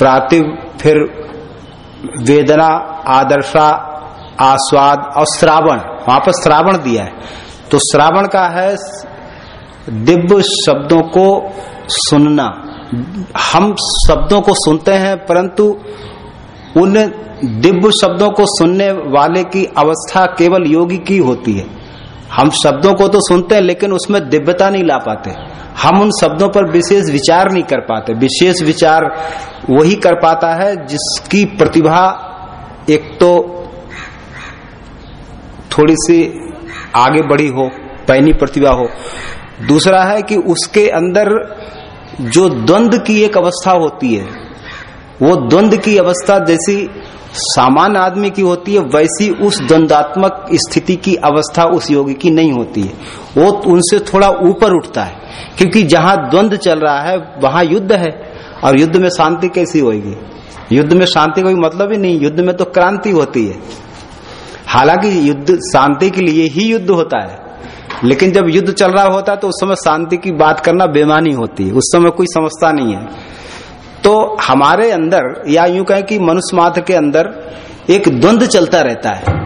प्रातिव, फिर वेदना, आदर्शा, आस्वाद और श्रावण। वहाँ पर श्रावण दिया है। तो श्रावण का है दिव्य शब्दों को सुनना। हम शब्दों को सुनते हैं, परंतु उन दिव्य शब्दों को सुनने वाले की अवस्था केवल योगी की होती है। हम शब्दों को तो सुनते हैं, लेकिन उसमें दिव्यता नहीं ला पाते। हम उन शब्दों पर विशेष विचार नहीं कर पाते। विशेष विचार वही कर पाता है जिसकी प्रतिभा एक तो थोड़ी सी आगे बढ़ी हो, पैनी प्रतिभा हो। दूसरा है कि उसके अंदर जो द्वंद की एक अवस्था होती है, वो द्वंद की अवस्था जैसी सामान्य आदमी की होती है, वैसी उस द्वंदात्मक स्थिति की अवस्था उस योगी की नहीं होती है। वो उनसे थोड़ा ऊपर उठता है, क्योंकि जहाँ द्वंद चल रहा है, वहाँ युद्ध है। और युद्ध में शांति कैसी होगी युद्ध में शांति कोई मतलब ही नहीं, युद्ध में तो क्रांति होती है। हालाँकि युद्ध शांति के लिए ही युद्ध होता है, लेकिन जब युद्ध चल रहा होता है तो उस समय शांति की बात करना बेमानी होती है। उस समय कोई समझता नहीं है। तो हमारे अंदर, या यूँ कहें कि मनुष्य मात्र के अंदर, एक द्वंद चलता रहता है।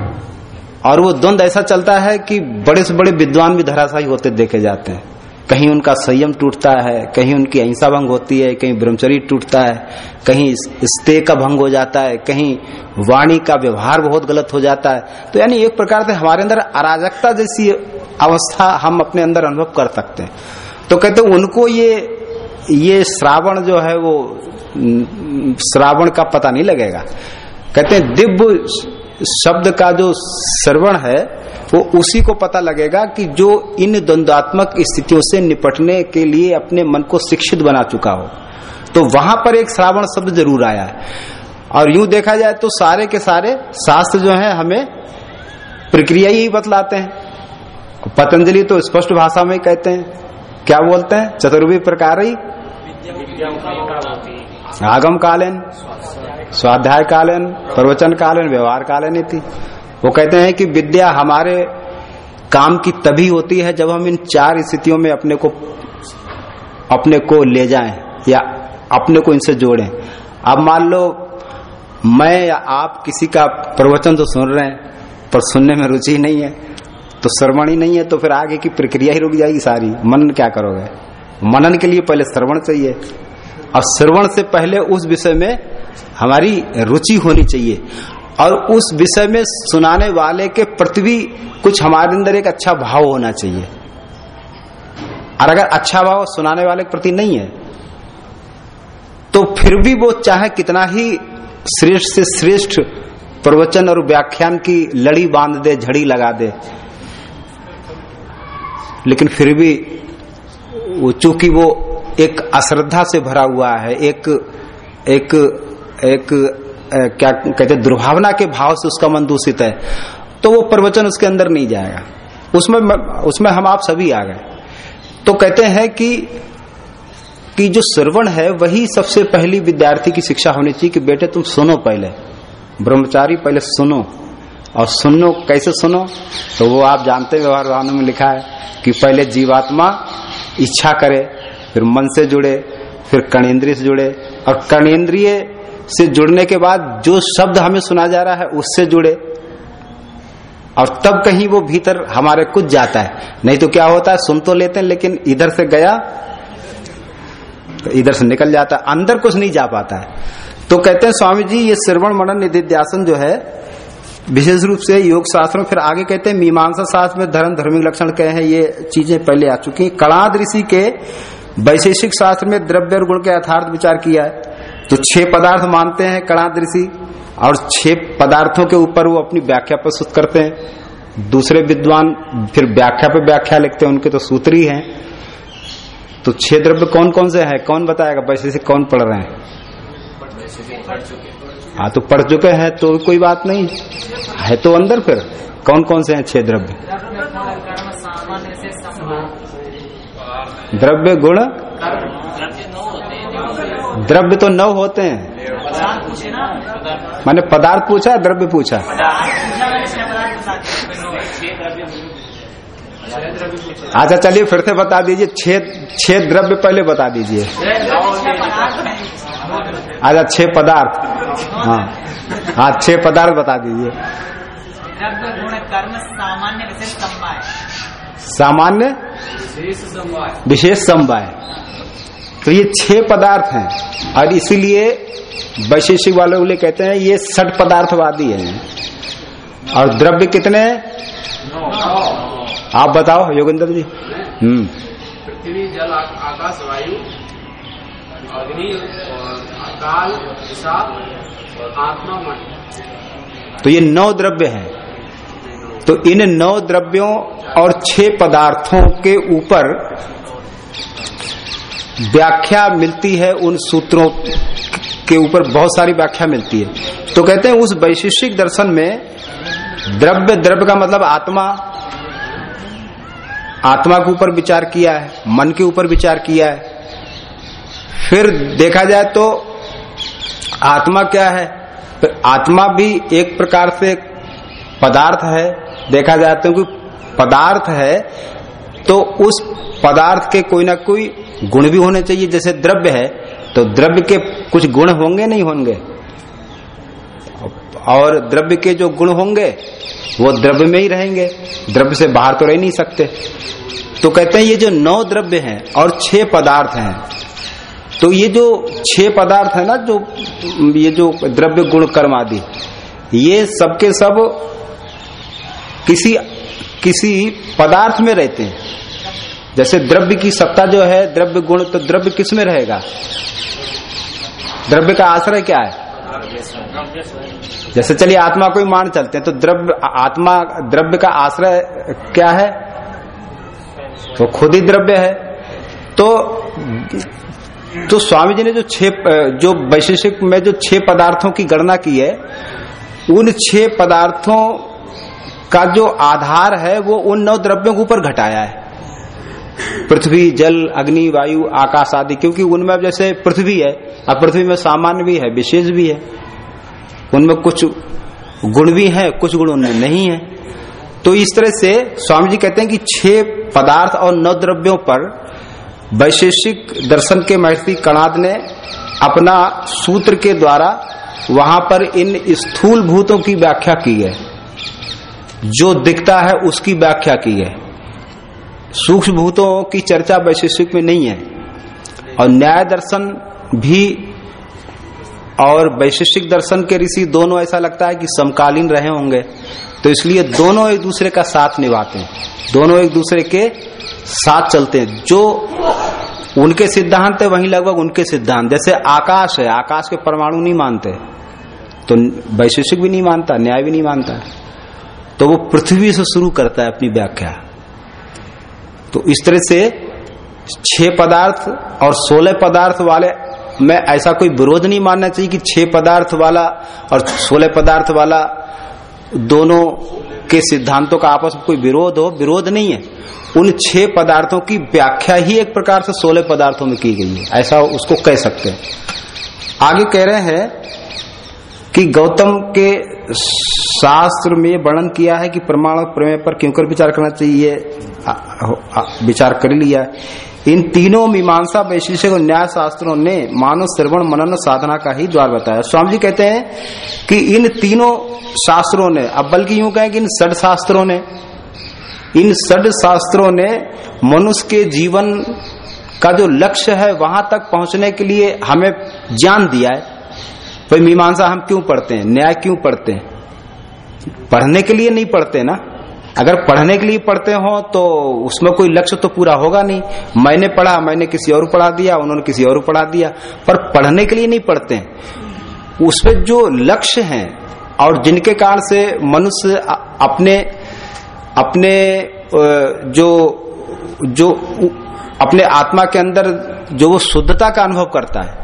और वो द्वंद ऐसा चलता है कि बड़े से बड़े विद्वान भी धराशायी होते देखे जाते हैं। कहीं उनका संयम टूटता है, कहीं उनकी अहिंसा भंग होती है, कहीं ब्रह्मचर्य टूटता है, कहीं स्ते का भंग हो जाता है, कहीं वाणी का व्यवहार बहुत गलत हो जाता है। तो यानी एक प्रकार से हमारे अंदर अराजकता जैसी अवस्था हम अपने अंदर अनुभव कर सकते हैं। तो कहते उनको ये ये श्रावण जो है वो श्रावण का पता नहीं लगेगा। कहते हैं, दिव्य शब्द का जो श्रवण है, वो उसी को पता लगेगा कि जो इन द्वंद्वात्मक स्थितियों से निपटने के लिए अपने मन को शिक्षित बना चुका हो। तो वहाँ पर एक श्रावण शब्द ज़रूर आया है। और यूँ देखा जाए तो सारे के सारे शास्त्र जो है, हमें प्रक्रिया ही बतलाते हैं। पतंजलि तो स्पष्ट भाषा में कहते हैं क्या बोलते हैं? चतुर्वी प्रकार ही? आगम कालीन, स्वाध्याय कालीन, प्रवचन कालीन, व्यवहार कालीन थी वो कहते हैं कि विद्या हमारे काम की तभी होती है जब हम इन चार स्थितियों में अपने को अपने को ले जाएँ या अपने को इनसे जोड़ें। अब मान लो, मैं या आप किसी का प्रवचन तो सुन रहे हैं, पर सुनने में रुचि नहीं है तो श्रवण ही नहीं है तो फिर आगे की प्रक्रिया ही रुक जाएगी सारी। मनन क्या करोगे? मनन के लिए पहले श्रवण चाहिए। और श्रवण से पहले उस विषय में हमारी रुचि होनी चाहिए। और उस विषय में सुनाने वाले के प्रति भी कुछ हमारे अंदर एक अच्छा भाव होना चाहिए। और अगर अच्छा भाव सुनाने वाले के प्रति नहीं है तो फिर भी वो चाहे कितना ही श्रेष्ठ से श्रेष्ठ प्रवचन और व्याख्यान की लड़ी बाँध दे, झड़ी लगा दे। लेकिन फिर भी वो चूँकि वो एक अश्रद्धा से भरा हुआ है, एक एक एक क्या कहते दुर्भावना के भाव से उसका मन दूषित है तो वो प्रवचन उसके अंदर नहीं जाएगा। उसमें उसमें हम आप सभी आ गए। तो कहते हैं कि कि जो श्रवण है, वही सबसे पहली विद्यार्थी की शिक्षा होनी चाहिए कि, बेटे, तुम सुनो पहले। ब्रह्मचारी, पहले सुनो। और सुनो, कैसे सुनो? तो वो आप जानते व्यवहार वाहनों में लिखा है कि पहले जीवात्मा इच्छा करे, फिर मन से जुड़े, फिर कर्णेन्द्रिय से जुड़े। और कर्णेन्द्रिय से जुड़ने के बाद जो शब्द हमें सुना जा रहा है, उससे जुड़े। और तब कहीं वो भीतर हमारे कुछ जाता है। नहीं तो क्या होता है, सुन तो लेते हैं, लेकिन इधर से गया तो इधर से निकल जाता है, अंदर कुछ नहीं जा पाता है। तो कहते हैं, स्वामी जी, ये श्रवण मनन निधिध्यासन जो है विशेष रूप से योग शास्त्र में फिर आगे कहते हैं, मीमांसा शास्त्र में धर्म धार्मिक लक्षण कहे हैं, ये चीज़ें पहले आ चुकी हैं। कणाद ऋषि के वैशेषिक शास्त्र में द्रव्य और गुण के यथार्थ विचार किया है। तो छह पदार्थ मानते हैं कणाद ऋषि, और छह पदार्थों के ऊपर वो अपनी व्याख्या प्रस्तुत करते हैं। दूसरे विद्वान फिर व्याख्या पे व्याख्या लिखते हैं, उनके तो सूत्र ही हैं। तो छह द्रव्य कौन कौन से हैं? कौन बताएगा, वैशेषिक कौन पढ़ रहे हैं? हाँ तो पढ़ चुके हैं तो कोई बात नहीं। है तो अंदर फिर कौन कौन से हैं छह द्रव्य? द्रव्य गुण? द्रव्य तो नौ होते हैं। मैंने पदार्थ पूछा, द्रव्य पूछा। अच्छा चलिए फिर से बता दीजिए, छह छह द्रव्य पहले बता दीजिए। अच्छा छह पदार्थ। हाँ हाँ छह पदार्थ बता दीजिए। द्रव्य गुण कर्म सामान्य विशेष समवाय सामान्य? विशेष समवाय तो ये छह पदार्थ हैं और इसीलिए वैशेषिक वाले वाले कहते हैं ये सठ पदार्थवादी है। और द्रव्य कितने आप बताओ योगेंद्र जी। हम्म। पृथ्वी जल आकाश वायु अग्नि और काल हिसाब और आत्मा मन। तो ये नौ द्रव्य हैं। तो इन नौ द्रव्यों और छह पदार्थों के ऊपर व्याख्या मिलती है उन सूत्रों के ऊपर बहुत सारी व्याख्या मिलती है। तो कहते हैं उस वैशिष्टिक दर्शन में द्रव्य द्रव्य का मतलब आत्मा। आत्मा के ऊपर विचार किया है, मन के ऊपर विचार किया है। फिर देखा जाए तो आत्मा क्या है? तो आत्मा भी एक प्रकार से पदार्थ है देखा जाता तो कोई पदार्थ है तो उस पदार्थ के कोई ना कोई गुण भी होने चाहिए। जैसे द्रव्य है तो द्रव्य के कुछ गुण होंगे, नहीं होंगे? और द्रव्य के जो गुण होंगे, वो द्रव्य में ही रहेंगे। द्रव्य से बाहर तो रह नहीं सकते। तो कहते हैं, ये जो नौ द्रव्य हैं और छह पदार्थ हैं तो ये जो छह पदार्थ है ना, जो, ये जो द्रव्य, गुण, कर्म आदि, ये सबके सब किसी किसी पदार्थ में रहते हैं। जैसे द्रव्य की सत्ता जो है, द्रव्य गुण तो द्रव्य किसमें रहेगा? द्रव्य का आश्रय क्या है? जैसे चलिए आत्मा को ही मान चलते हैं तो द्रव्य, आत्मा, द्रव्य का आश्रय क्या है? तो खुद ही द्रव्य है। तो तो स्वामी जी ने जो छह, जो वैशेषिक में जो छह पदार्थों की गणना की है, उन छह पदार्थों का जो आधार है, वो उन नौ द्रव्यों के ऊपर घटाया है। पृथ्वी, जल, अग्नि, वायु, आकाश आदि, क्योंकि उनमें जैसे पृथ्वी है, अब पृथ्वी में सामान्य भी है, विशेष भी है। उनमें कुछ गुण भी है, कुछ गुण उनमें नहीं है। तो इस तरह से स्वामी जी कहते हैं कि छह पदार्थ और नौ द्रव्यों पर वैशेषिक दर्शन के महर्षि कणाद ने अपना सूत्र के द्वारा वहाँ पर इन स्थूल भूतों की व्याख्या की है। जो दिखता है उसकी व्याख्या की है। सूक्ष्म भूतों की चर्चा वैशेषिक में नहीं है। और न्याय दर्शन भी और वैशेषिक दर्शन के ऋषि दोनों ऐसा लगता है कि समकालीन रहे होंगे। तो इसलिए दोनों एक दूसरे का साथ निभाते हैं। दोनों एक दूसरे के साथ चलते हैं। जो उनके सिद्धांत है, वहीं लगभग उनके सिद्धांत। जैसे आकाश है, आकाश के परमाणु नहीं मानते। तो वैशेषिक भी नहीं मानता, न्याय भी नहीं मानता। तो वो पृथ्वी से शुरू करता है अपनी व्याख्या। तो इस तरह से छह पदार्थ और सोलह पदार्थ वाले, में ऐसा कोई विरोध नहीं मानना चाहिए कि छह पदार्थ वाला और सोलह पदार्थ वाला दोनों के सिद्धांतों का आपस में कोई विरोध हो, विरोध नहीं है। उन छह पदार्थों की व्याख्या ही एक प्रकार से सोलह पदार्थों में की गई है। ऐसा उसको कह सकते हैं। आगे कह रहे हैं कि गौतम के शास्त्र में वर्णन किया है कि प्रमाण और प्रमेय पर क्यों कर विचार करना चाहिए? विचार कर लिया। इन तीनों मीमांसा वैशिष्य और न्याय शास्त्रों ने मानव श्रवण मनन साधना का ही द्वार बताया। स्वामी जी कहते हैं कि इन तीनों शास्त्रों ने, अब बल्कि यूँ कहें कि इन सड शास्त्रों ने, इन सड शास्त्रों ने मनुष्य के जीवन का जो लक्ष्य है, वहाँ तक पहुँचने के लिए हमें ज्ञान दिया है। भाई मीमांसा हम क्यों पढ़ते हैं? न्याय क्यों पढ़ते हैं? पढ़ने के लिए नहीं पढ़ते ना? अगर पढ़ने के लिए पढ़ते हो तो उसमें कोई लक्ष्य तो पूरा होगा नहीं। मैंने पढ़ा, मैंने किसी और पढ़ा दिया, उन्होंने किसी और पढ़ा दिया। पर पढ़ने के लिए नहीं पढ़ते उसमें जो लक्ष्य हैं, और जिनके कारण से मनुष्य अपने अपने जो जो, अपने आत्मा के अंदर जो वो शुद्धता का अनुभव करता है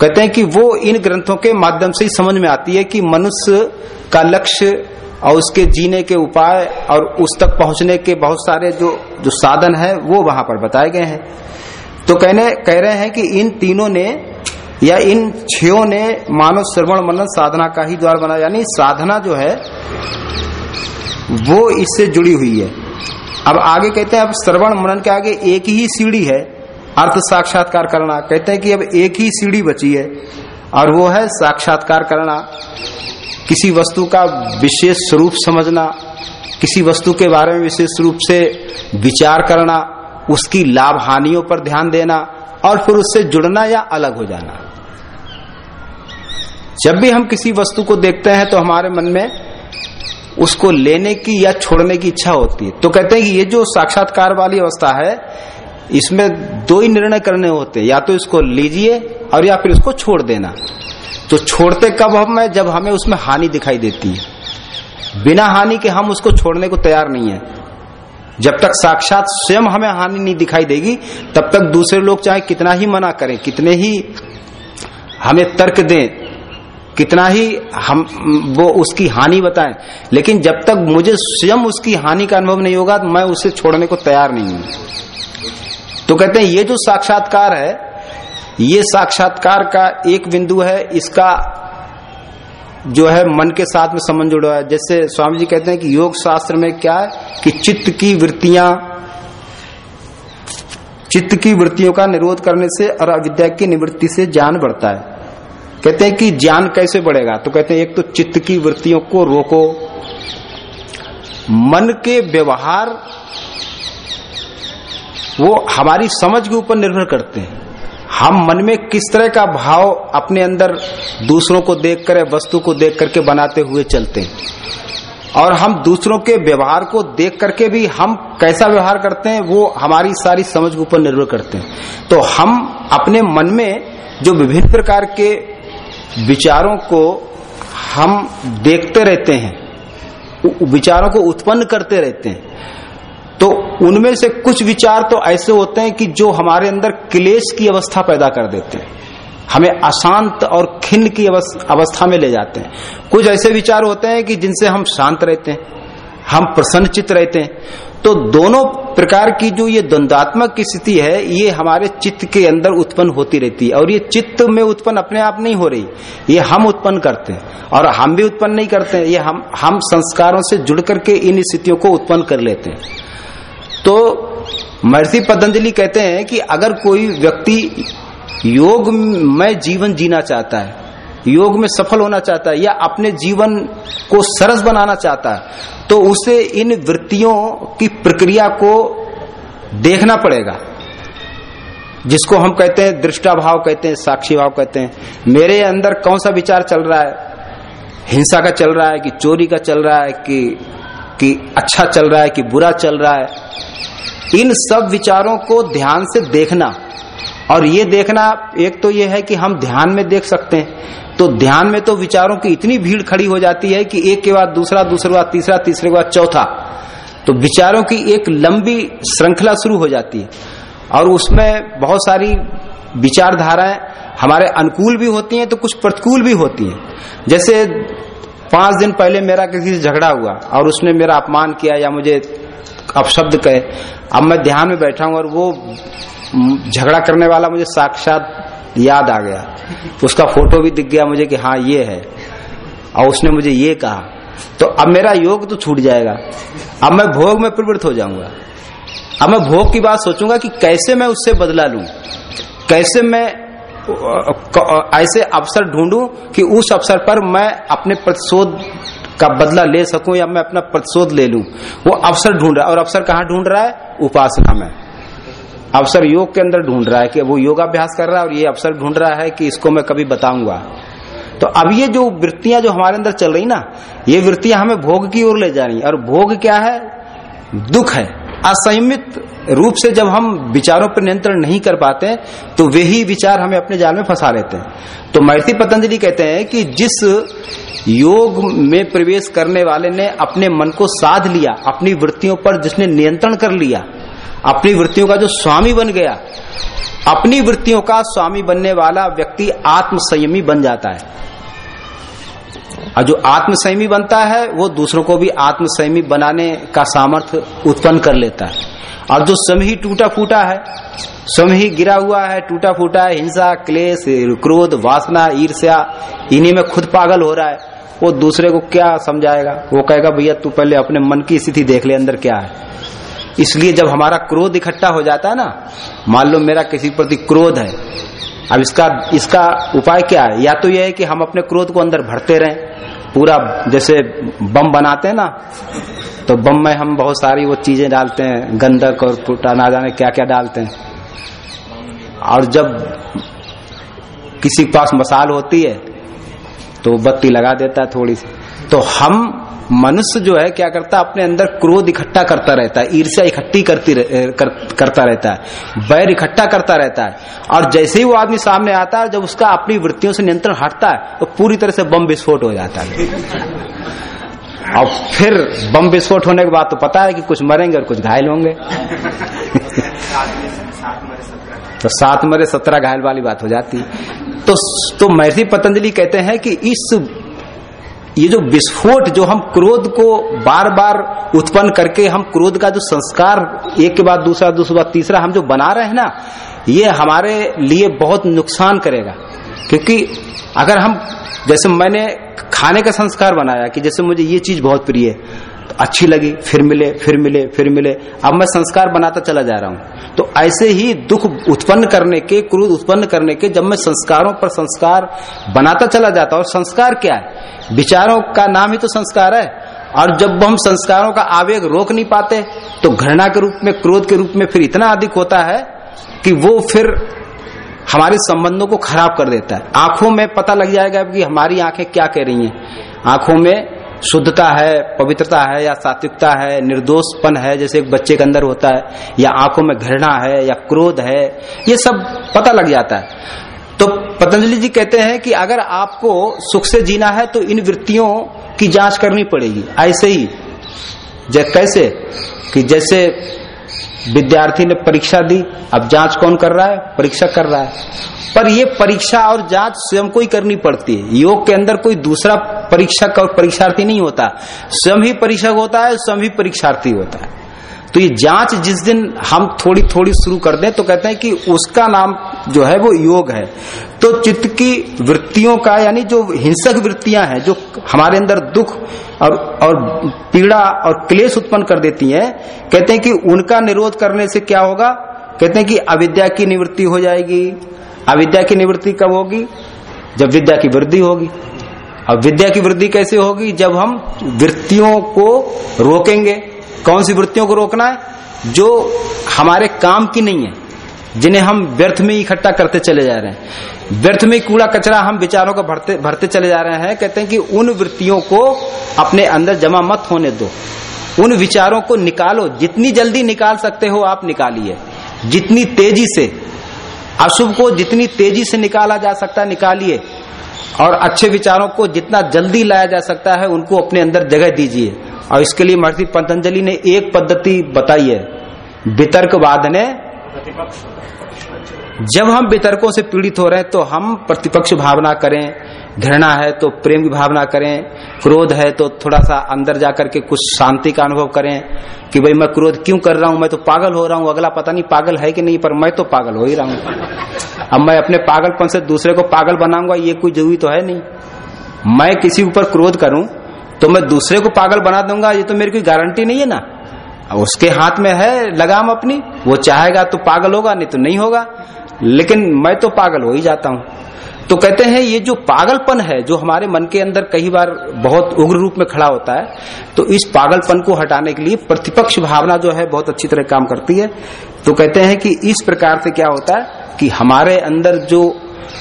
कहते हैं कि वो इन ग्रंथों के माध्यम से ही समझ में आती है कि मनुष्य का लक्ष्य और उसके जीने के उपाय और उस तक पहुँचने के बहुत सारे जो जो साधन है, वो वहाँ पर बताए गए हैं। तो कहने, कह रहे हैं कि इन तीनों ने या इन छो ने मानव श्रवण मनन साधना का ही द्वार बनाया। यानी साधना जो है, वो इससे जुड़ी हुई है। अब आगे कहते हैं, अब श्रवण मनन के आगे एक ही सीढ़ी है। अर्थ साक्षात्कार करना। कहते हैं कि अब एक ही सीढ़ी बची है और वो है साक्षात्कार करना। किसी वस्तु का विशेष स्वरूप समझना, किसी वस्तु के बारे में विशेष रूप से विचार करना, उसकी लाभ हानियों पर ध्यान देना और फिर उससे जुड़ना या अलग हो जाना। जब भी हम किसी वस्तु को देखते हैं तो हमारे मन में उसको लेने की या छोड़ने की इच्छा होती है। तो कहते हैं कि ये जो साक्षात्कार वाली अवस्था है, इसमें दो ही निर्णय करने होते या तो इसको लीजिए और या फिर इसको छोड़ देना। तो छोड़ते कब हम है? जब हमें उसमें हानि दिखाई देती है। बिना हानि के हम उसको छोड़ने को तैयार नहीं है। जब तक साक्षात स्वयं हमें हानि नहीं दिखाई देगी, तब तक दूसरे लोग चाहे कितना ही मना करें, कितने ही हमें तर्क दें, कितना ही हम, वो उसकी हानि बताएँ। लेकिन जब तक मुझे स्वयं उसकी हानि का अनुभव नहीं होगा तो मैं उसे छोड़ने को तैयार नहीं हूँ। तो कहते हैं, ये जो साक्षात्कार है, ये साक्षात्कार का एक बिंदु है, इसका जो है मन के साथ में संबंध जुड़ा है। जैसे स्वामी जी कहते हैं कि योग शास्त्र में क्या है कि चित्त की वृत्तियाँ, चित्त की वृत्तियों का निरोध करने से और अविद्या की निवृत्ति से ज्ञान बढ़ता है। कहते हैं कि ज्ञान कैसे बढ़ेगा? तो कहते हैं, एक तो चित्त की वृत्तियों को रोको। मन के व्यवहार वो हमारी समझ के ऊपर निर्भर करते हैं। हम मन में किस तरह का भाव अपने अंदर दूसरों को देख कर वस्तु को देख करके बनाते हुए चलते हैं। और हम दूसरों के व्यवहार को देख करके भी हम कैसा व्यवहार करते हैं, वो हमारी सारी समझ के ऊपर निर्भर करते हैं। तो हम अपने मन में जो विभिन्न प्रकार के विचारों को हम देखते रहते हैं विचारों को उत्पन्न करते रहते हैं। उनमें से कुछ विचार तो ऐसे होते हैं कि जो हमारे अंदर क्लेश की अवस्था पैदा कर देते हैं। हमें अशांत और खिन्न की अवस्था में ले जाते हैं। कुछ ऐसे विचार होते हैं कि जिनसे हम शांत रहते हैं, हम प्रसन्नचित रहते हैं। तो दोनों प्रकार की जो ये द्वंदात्मक स्थिति है, ये हमारे चित्त के अंदर उत्पन्न होती रहती है। और ये चित्त में उत्पन्न अपने आप नहीं हो रही, ये हम उत्पन्न करते हैं। और हम भी उत्पन्न नहीं करते हैं, ये हम हम संस्कारों से जुड़ करके इन स्थितियों को उत्पन्न कर लेते हैं। तो महर्षि पतंजलि कहते हैं कि अगर कोई व्यक्ति योग में जीवन जीना चाहता है, योग में सफल होना चाहता है या अपने जीवन को सरस बनाना चाहता है तो उसे इन वृत्तियों की प्रक्रिया को देखना पड़ेगा। जिसको हम कहते हैं दृष्टा भाव कहते हैं साक्षी भाव कहते हैं, मेरे अंदर कौन सा विचार चल रहा है? हिंसा का चल रहा है कि चोरी का चल रहा है कि कि अच्छा चल रहा है कि बुरा चल रहा है। इन सब विचारों को ध्यान से देखना। और ये देखना, एक तो ये है कि हम ध्यान में देख सकते हैं। तो ध्यान में तो विचारों की इतनी भीड़ खड़ी हो जाती है कि एक के बाद दूसरा, दूसरे के बाद तीसरा, तीसरे के बाद चौथा। तो विचारों की एक लंबी श्रृंखला शुरू हो जाती है। और उसमें बहुत सारी विचारधाराएँ हमारे अनुकूल भी होती हैं तो कुछ प्रतिकूल भी होती हैं। जैसे पाँच दिन पहले मेरा किसी से झगड़ा हुआ और उसने मेरा अपमान किया या मुझे अपशब्द कहे। अब मैं ध्यान में बैठा हूँ और वो झगड़ा करने वाला मुझे साक्षात याद आ गया। उसका फ़ोटो भी दिख गया मुझे कि हाँ ये है। और उसने मुझे ये कहा। तो अब मेरा योग तो छूट जाएगा। अब मैं भोग में प्रवृत्त हो जाऊँगा। अब मैं भोग की बात सोचूँगा कि कैसे मैं उससे बदला लू? कैसे मैं ऐसे अवसर ढूंढूं कि उस अवसर पर मैं अपने प्रतिशोध का बदला ले सकूँ या मैं अपना प्रतिशोध ले लूँ। वो अवसर ढूंढ रहा है। और अवसर कहाँ ढूंढ रहा है? उपासना में। अवसर योग के अंदर ढूंढ रहा है कि वो योगाभ्यास कर रहा है और ये अवसर ढूंढ रहा है कि इसको मैं कभी बताऊँगा। तो अब ये जो वृत्तियाँ जो हमारे अंदर चल रही ना, ये वृत्तियाँ हमें भोग की ओर ले जा रही और भोग क्या है? दुख है। असंयमित रूप से जब हम विचारों पर नियंत्रण नहीं कर पाते तो वे ही विचार हमें अपने जाल में फंसा लेते हैं। तो महर्षि पतंजलि कहते हैं कि जिस योग में प्रवेश करने वाले ने अपने मन को साध लिया, अपनी वृत्तियों पर जिसने नियंत्रण कर लिया, अपनी वृत्तियों का जो स्वामी बन गया, अपनी वृत्तियों का स्वामी बनने वाला व्यक्ति आत्मसंयमी बन जाता है। और जो आत्मसंयमी बनता है, वो दूसरों को भी आत्मसंयमी बनाने का सामर्थ्य उत्पन्न कर लेता है। और जो स्वयं ही टूटा फूटा है स्वयं ही गिरा हुआ है टूटा फूटा है, हिंसा, क्लेश, क्रोध, वासना, ईर्ष्या, इन्हीं में खुद पागल हो रहा है, वो दूसरे को क्या समझाएगा? वो कहेगा, भैया, तू पहले अपने मन की स्थिति देख ले, अंदर क्या है। इसलिए जब हमारा क्रोध इकट्ठा हो जाता है ना, मान लो मेरा किसी प्रति क्रोध है अब इसका इसका उपाय क्या है? या तो यह है कि हम अपने क्रोध को अंदर भरते रहें। पूरा जैसे बम बनाते हैं ना तो बम में हम बहुत सारी वो चीज़ें डालते हैं, गंधक और पुटा ना जाने क्या क्या डालते हैं। और जब किसी के पास मसाल होती है तो बत्ती लगा देता है थोड़ी सी। तो हम मनुष्य जो है क्या करता है? अपने अंदर क्रोध इकट्ठा करता रहता है ईर्ष्या इकट्ठी करती कर, करता रहता है बैर इकट्ठा करता रहता है। और जैसे ही वो आदमी सामने आता है जब उसका अपनी वृत्तियों से नियंत्रण हटता है तो पूरी तरह से बम विस्फोट हो जाता है। और फिर बम विस्फोट होने के बाद तो पता है कि कुछ मरेंगे और कुछ घायल होंगे। तो सात मरे सत्रह घायल वाली बात हो जाती। तो तो महर्षि पतंजलि कहते हैं कि इस ये जो विस्फोट जो हम क्रोध को बार बार उत्पन्न करके हम क्रोध का जो संस्कार एक के बाद दूसरा दूसरा बाद तीसरा हम जो बना रहे हैं ना, ये हमारे लिए बहुत नुकसान करेगा। क्योंकि अगर हम, जैसे मैंने खाने का संस्कार बनाया कि जैसे मुझे ये चीज़ बहुत प्रिय है अच्छी लगी, फिर मिले फिर मिले फिर मिले। अब मैं संस्कार बनाता चला जा रहा हूँ। तो ऐसे ही दुख उत्पन्न करने के, क्रोध उत्पन्न करने के, जब मैं संस्कारों पर संस्कार बनाता चला जाता और संस्कार क्या है? विचारों का नाम ही तो संस्कार है। और जब हम संस्कारों का आवेग रोक नहीं पाते तो घृणा के रूप में, क्रोध के रूप में फिर इतना अधिक होता है कि वो फिर हमारे संबंधों को खराब कर देता है। आँखों में पता लग जाएगा कि हमारी आँखें क्या कह रही हैं। आँखों में शुद्धता है, पवित्रता है या सात्विकता है, निर्दोषपन है, जैसे एक बच्चे के अंदर होता है, या आँखों में घृणा है, या क्रोध है, ये सब पता लग जाता है। तो पतंजलि जी कहते हैं कि अगर आपको सुख से जीना है तो इन वृत्तियों की जाँच करनी पड़ेगी, ऐसे ही। कैसे? कि जैसे विद्यार्थी ने परीक्षा दी, अब जाँच कौन कर रहा है? परीक्षा कर रहा है। पर ये परीक्षा और जाँच स्वयं को ही करनी पड़ती है। योग के अंदर कोई दूसरा परीक्षक और परीक्षार्थी नहीं होता। स्वयं ही परीक्षक होता है, स्वयं ही परीक्षार्थी होता है। तो ये जाँच जिस दिन हम थोड़ी थोड़ी शुरू कर दें तो कहते हैं कि उसका नाम जो है वो योग है। तो चित्त की वृत्तियों का यानी जो हिंसक वृत्तियाँ हैं, जो हमारे अंदर दुख और और पीड़ा और क्लेश उत्पन्न कर देती हैं, कहते हैं कि उनका निरोध करने से क्या होगा? कहते हैं कि अविद्या की निवृत्ति हो जाएगी। अविद्या की निवृत्ति कब होगी? जब विद्या की वृद्धि होगी। अब विद्या की वृद्धि कैसे होगी? जब हम वृत्तियों को रोकेंगे। कौन सी वृत्तियों को रोकना है? जो हमारे काम की नहीं है, जिन्हें हम व्यर्थ में इकट्ठा करते चले जा रहे हैं। व्यर्थ में कूड़ा कचरा हम विचारों का भरते भरते चले जा रहे हैं। कहते हैं कि उन वृत्तियों को अपने अंदर जमा मत होने दो। उन विचारों को निकालो। जितनी जल्दी निकाल सकते हो, आप निकालिए। जितनी तेज़ी से, अशुभ को जितनी तेज़ी से निकाला जा सकता है, निकालिए। और अच्छे विचारों को जितना जल्दी लाया जा सकता है, उनको अपने अंदर जगह दीजिए। और इसके लिए महर्षि पतंजलि ने एक पद्धति बताई है। वितर्कवाद ने जब हम वितर्कों से पीड़ित हो रहे हैं तो हम प्रतिपक्ष भावना करें, घृणा है तो प्रेम की भावना करें, क्रोध है तो थोड़ा सा अंदर जाकर के कुछ शांति का अनुभव करें कि भाई मैं क्रोध क्यों कर रहा हूँ? मैं तो पागल हो रहा हूँ। अगला पता नहीं पागल है कि नहीं, पर मैं तो पागल हो ही रहा हूँ। अब मैं अपने पागलपन से दूसरे को पागल बनाऊँगा, ये कोई ज़रूरी तो है नहीं। मैं किसी ऊपर क्रोध करूँ तो मैं दूसरे को पागल बना दूँगा, ये तो मेरी कोई गारंटी नहीं है ना। उसके हाथ में है लगाम अपनी, वो चाहेगा तो पागल होगा, नहीं तो नहीं होगा। लेकिन मैं तो पागल हो ही जाता हूँ। तो कहते हैं, ये जो पागलपन है, जो हमारे मन के अंदर कई बार बहुत उग्र रूप में खड़ा होता है तो इस पागलपन को हटाने के लिए प्रतिपक्ष भावना जो है, बहुत अच्छी तरह काम करती है। तो कहते हैं कि इस प्रकार से क्या होता है कि हमारे अंदर जो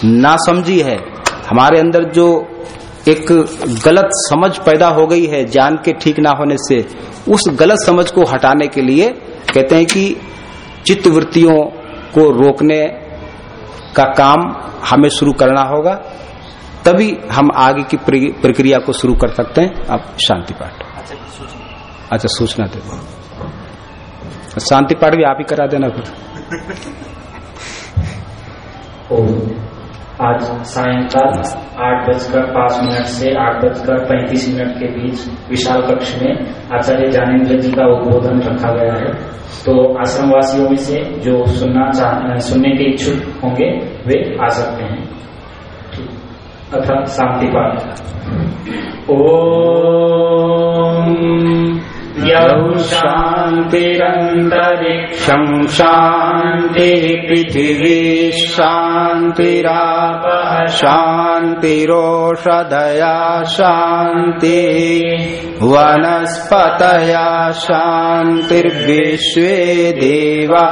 नासमझी है, हमारे अंदर जो एक गलत समझ पैदा हो गई है, जान के ठीक ना होने से। उस गलत समझ को हटाने के लिए कहते हैं कि चित्त वृत्तियों को रोकने का काम हमें शुरू करना होगा, तभी हम आगे की प्रक्रिया को शुरू कर सकते हैं। अब शांति पाठ। अच्छा सूचना दे शांति पाठ भी आप ही करा देना फिर। आज सायंकाल आठ बजकर पाँच मिनट से आठ बजकर पैंतीस मिनट के बीच विशाल कक्ष में आचार्य ज्ञानेन्द्र जी का उद्बोधन रखा गया है। तो आश्रम वासियों में से जो सुनना चाह सुनने के इच्छुक होंगे, वे आ सकते हैं। अथा शांति पाठ। वायौ शान्तिरन्तरिक्षं शान्तिः पृथिवी शान्तिरापः शान्तिरोषधया शान्ति वनस्पतया शान्तिर्विश्वे देवा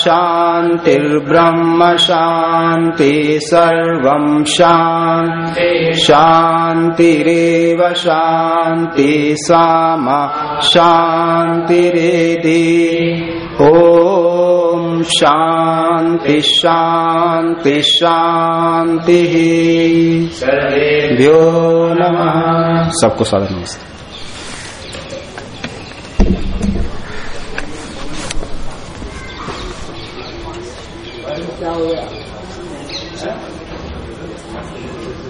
शान्तिर्ब्रह्म शान्ति सर्वं शान्ति शान्तिरेव शान्ति सामा शान्तिरेधि ॐ शान्ति शान्ति शान्तिः भ्यो नमः। सबको सादर नमस्ते। क्या हो गया?